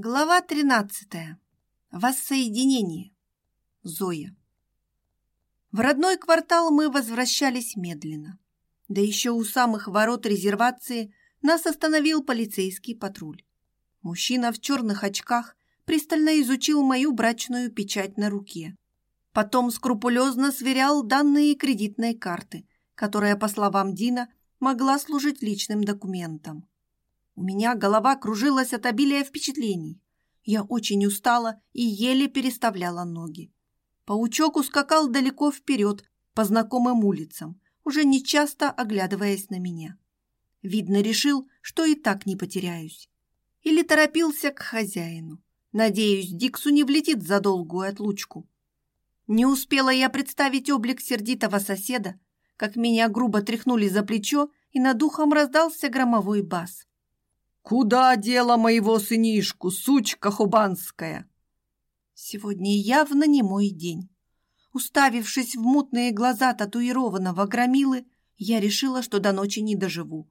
Глава 13. Воссоединение. Зоя. В родной квартал мы возвращались медленно. Да еще у самых ворот резервации нас остановил полицейский патруль. Мужчина в черных очках пристально изучил мою брачную печать на руке. Потом скрупулезно сверял данные кредитной карты, которая, по словам Дина, могла служить личным документом. У меня голова кружилась от обилия впечатлений. Я очень устала и еле переставляла ноги. Паучок ускакал далеко вперед по знакомым улицам, уже нечасто оглядываясь на меня. Видно, решил, что и так не потеряюсь. Или торопился к хозяину. Надеюсь, Диксу не влетит за долгую отлучку. Не успела я представить облик сердитого соседа, как меня грубо тряхнули за плечо, и над ухом раздался громовой бас. Куда дело моего сынишку, сучка хубанская? Сегодня явно не мой день. Уставившись в мутные глаза татуированного громилы, я решила, что до ночи не доживу.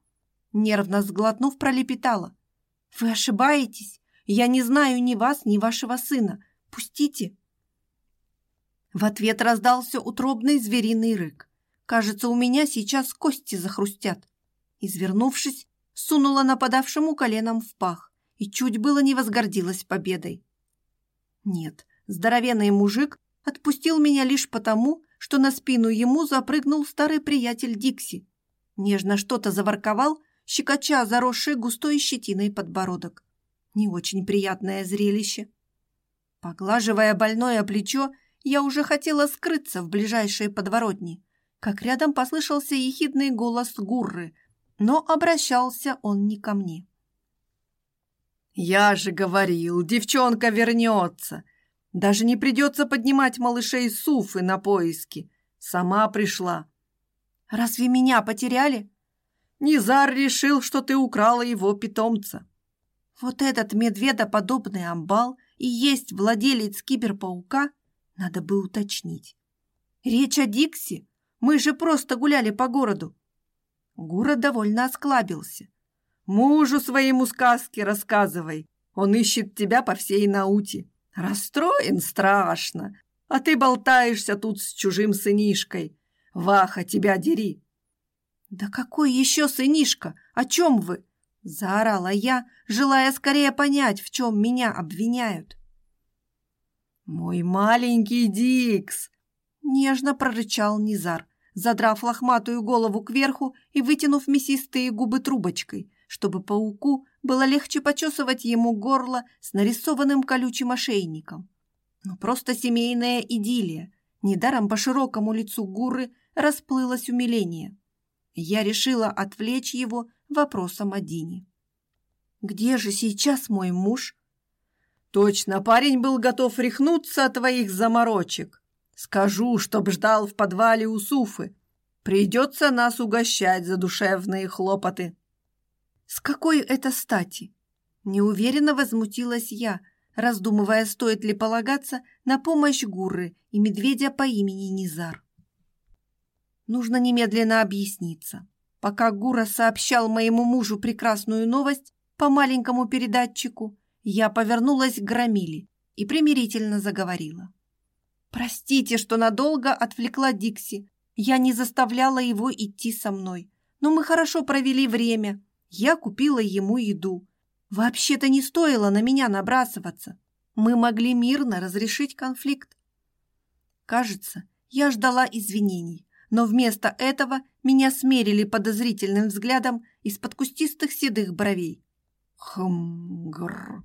Нервно сглотнув, пролепетала. «Вы ошибаетесь. Я не знаю ни вас, ни вашего сына. Пустите!» В ответ раздался утробный звериный рык. Кажется, у меня сейчас кости захрустят. Извернувшись, сунула нападавшему коленом в пах и чуть было не возгордилась победой. Нет, здоровенный мужик отпустил меня лишь потому, что на спину ему запрыгнул старый приятель Дикси. Нежно что-то заворковал, щекоча заросший густой щетиной подбородок. Не очень приятное зрелище. Поглаживая больное плечо, я уже хотела скрыться в ближайшей подворотне, как рядом послышался ехидный голос Гурры – но обращался он не ко мне. «Я же говорил, девчонка вернется. Даже не придется поднимать малышей Суфы на поиски. Сама пришла». «Разве меня потеряли?» «Низар решил, что ты украла его питомца». «Вот этот медведоподобный амбал и есть владелец киберпаука?» Надо бы уточнить. «Речь о Дикси? Мы же просто гуляли по городу. Гура довольно осклабился. «Мужу своему сказки рассказывай. Он ищет тебя по всей науте. Расстроен страшно. А ты болтаешься тут с чужим сынишкой. Ваха, тебя дери!» «Да какой еще сынишка? О чем вы?» Заорала я, желая скорее понять, в чем меня обвиняют. «Мой маленький Дикс!» Нежно прорычал Низар, задрав лохматую голову кверху и вытянув мясистые губы трубочкой, чтобы пауку было легче почесывать ему горло с нарисованным колючим ошейником. Но просто семейная идиллия. Недаром по широкому лицу Гуры расплылось умиление. Я решила отвлечь его вопросом о Дине. «Где же сейчас мой муж?» «Точно, парень был готов рехнуться от твоих заморочек», Скажу, чтоб ждал в подвале у Суфы. Придется нас угощать за душевные хлопоты. С какой это стати? Неуверенно возмутилась я, раздумывая, стоит ли полагаться на помощь Гурры и медведя по имени Низар. Нужно немедленно объясниться. Пока Гура сообщал моему мужу прекрасную новость по маленькому передатчику, я повернулась к Громиле и примирительно заговорила. Простите, что надолго отвлекла Дикси. Я не заставляла его идти со мной. Но мы хорошо провели время. Я купила ему еду. Вообще-то не стоило на меня набрасываться. Мы могли мирно разрешить конфликт. Кажется, я ждала извинений, но вместо этого меня смерили подозрительным взглядом из-под кустистых седых бровей. Хм, гррр.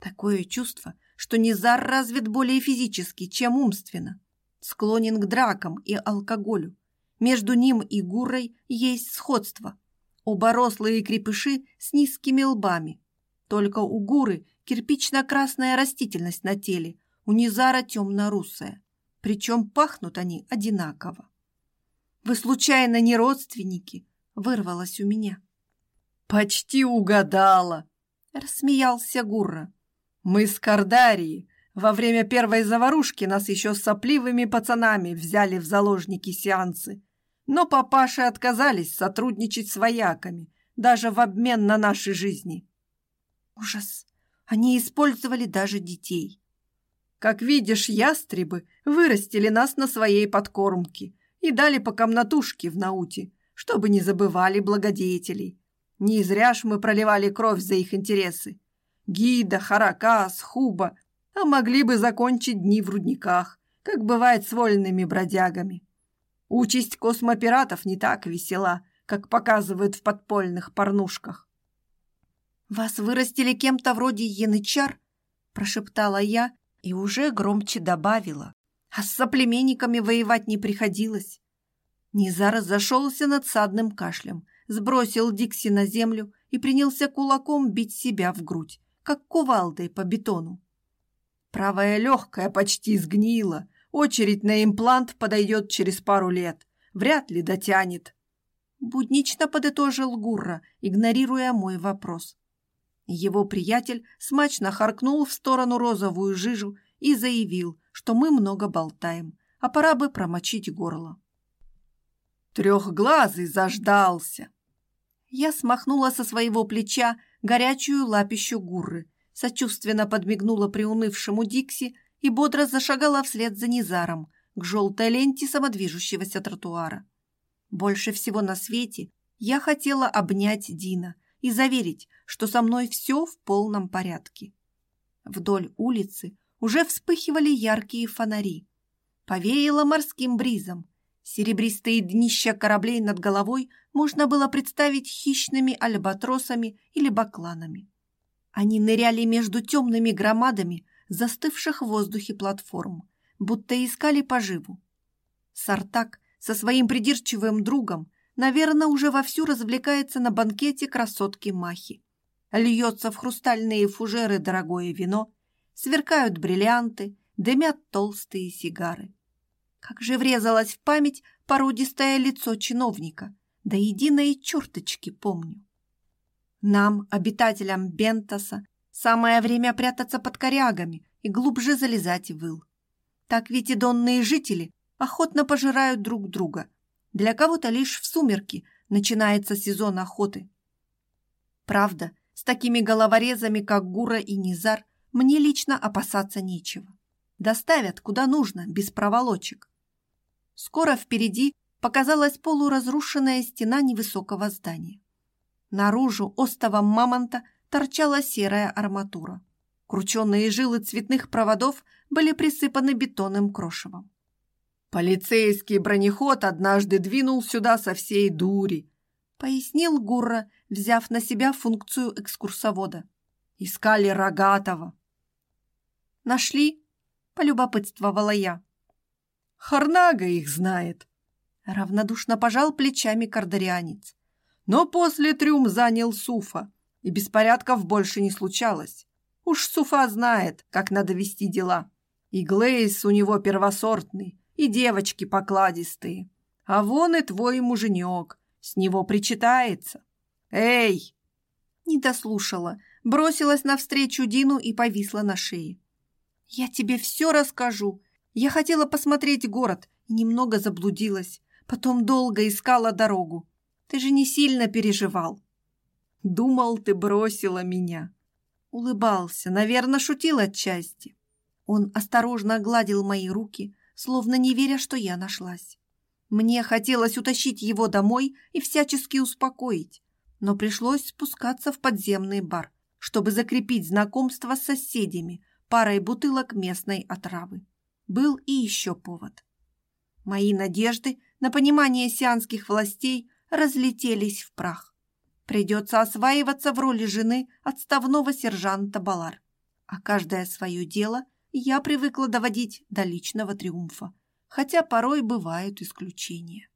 Такое чувство, что Низар развит более физически, чем умственно. Склонен к дракам и алкоголю. Между ним и Гурой есть сходство. Оба рослые крепыши с низкими лбами. Только у Гуры кирпично-красная растительность на теле, у Низара темно-русая. Причем пахнут они одинаково. «Вы случайно не родственники?» — вырвалось у меня. «Почти угадала!» — рассмеялся Гурра. Мы с Кардарии. Во время первой заварушки нас еще сопливыми пацанами взяли в заложники сеансы. Но папаши отказались сотрудничать с вояками, даже в обмен на наши жизни. Ужас! Они использовали даже детей. Как видишь, ястребы вырастили нас на своей подкормке и дали по комнатушке в науте, чтобы не забывали благодетелей. Не зря ж мы проливали кровь за их интересы. Гида, Харакас, Хуба, а могли бы закончить дни в рудниках, как бывает с вольными бродягами. Участь космопиратов не так весела, как показывают в подпольных порнушках. «Вас вырастили кем-то вроде янычар?» – прошептала я и уже громче добавила. «А с соплеменниками воевать не приходилось». Низар зашелся над садным кашлем, сбросил Дикси на землю и принялся кулаком бить себя в грудь, как кувалдой по бетону. Правая легкая почти сгнила, Очередь на имплант подойдет через пару лет. Вряд ли дотянет. Буднично подытожил Гурра, игнорируя мой вопрос. Его приятель смачно харкнул в сторону розовую жижу и заявил, что мы много болтаем, а пора бы промочить горло. Трехглазый заждался. Я смахнула со своего плеча горячую лапищу Гурры, сочувственно подмигнула приунывшему Дикси и бодро зашагала вслед за Низаром к желтой ленте самодвижущегося тротуара. Больше всего на свете я хотела обнять Дина и заверить, что со мной все в полном порядке. Вдоль улицы уже вспыхивали яркие фонари. Повеяло морским бризом. Серебристые днища кораблей над головой можно было представить хищными альбатросами или бакланами. Они ныряли между темными громадами, застывших в воздухе платформ, будто искали поживу. Сартак со своим придирчивым другом, наверное, уже вовсю развлекается на банкете красотки Махи. Льется в хрустальные фужеры дорогое вино, сверкают бриллианты, дымят толстые сигары. Как же врезалось в память породистое лицо чиновника, да единой черточки помню. Нам, обитателям Бентоса, Самое время прятаться под корягами и глубже залезать в ил. Так ведь и донные жители охотно пожирают друг друга. Для кого-то лишь в сумерки начинается сезон охоты. Правда, с такими головорезами, как Гура и Низар, мне лично опасаться нечего. Доставят куда нужно, без проволочек. Скоро впереди показалась полуразрушенная стена невысокого здания. Наружу остовом мамонта торчала серая арматура. Крученные жилы цветных проводов были присыпаны бетонным крошевом. «Полицейский бронеход однажды двинул сюда со всей дури», пояснил Гурра, взяв на себя функцию экскурсовода. «Искали Рогатого». «Нашли?» – полюбопытствовала я. «Харнага их знает», – равнодушно пожал плечами кардарианец. «Но после трюм занял Суфа и беспорядков больше не случалось. Уж Суфа знает, как надо вести дела. И Глейс у него первосортный, и девочки покладистые. А вон и твой муженек, с него причитается. Эй!» Не дослушала, бросилась навстречу Дину и повисла на шее. «Я тебе все расскажу. Я хотела посмотреть город и немного заблудилась. Потом долго искала дорогу. Ты же не сильно переживал. Думал, ты бросила меня. Улыбался, наверное, шутил отчасти. Он осторожно гладил мои руки, словно не веря, что я нашлась. Мне хотелось утащить его домой и всячески успокоить, но пришлось спускаться в подземный бар, чтобы закрепить знакомство с соседями парой бутылок местной отравы. Был и еще повод. Мои надежды на понимание сианских властей разлетелись в прах. Придется осваиваться в роли жены отставного сержанта Балар. А каждое свое дело я привыкла доводить до личного триумфа, хотя порой бывают исключения.